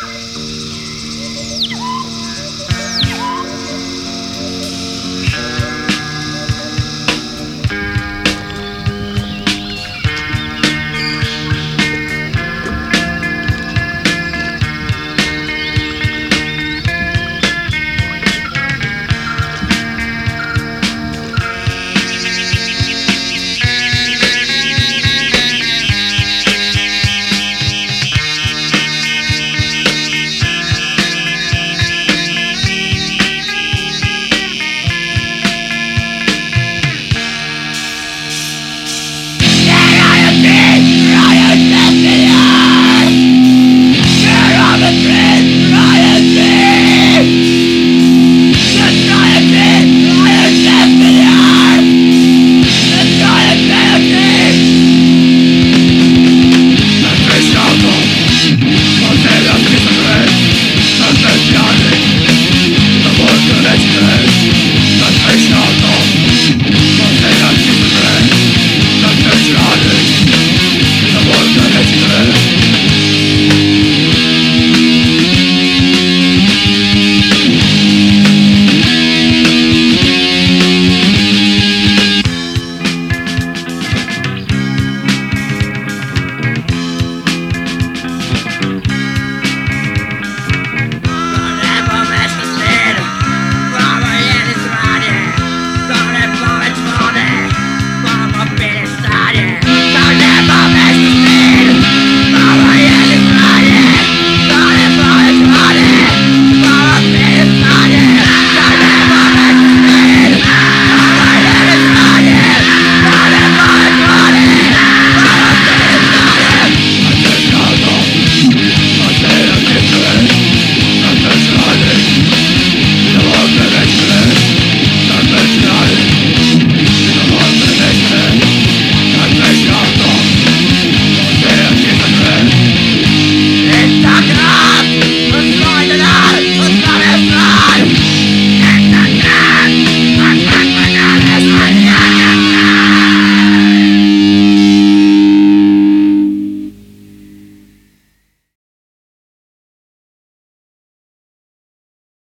Bye.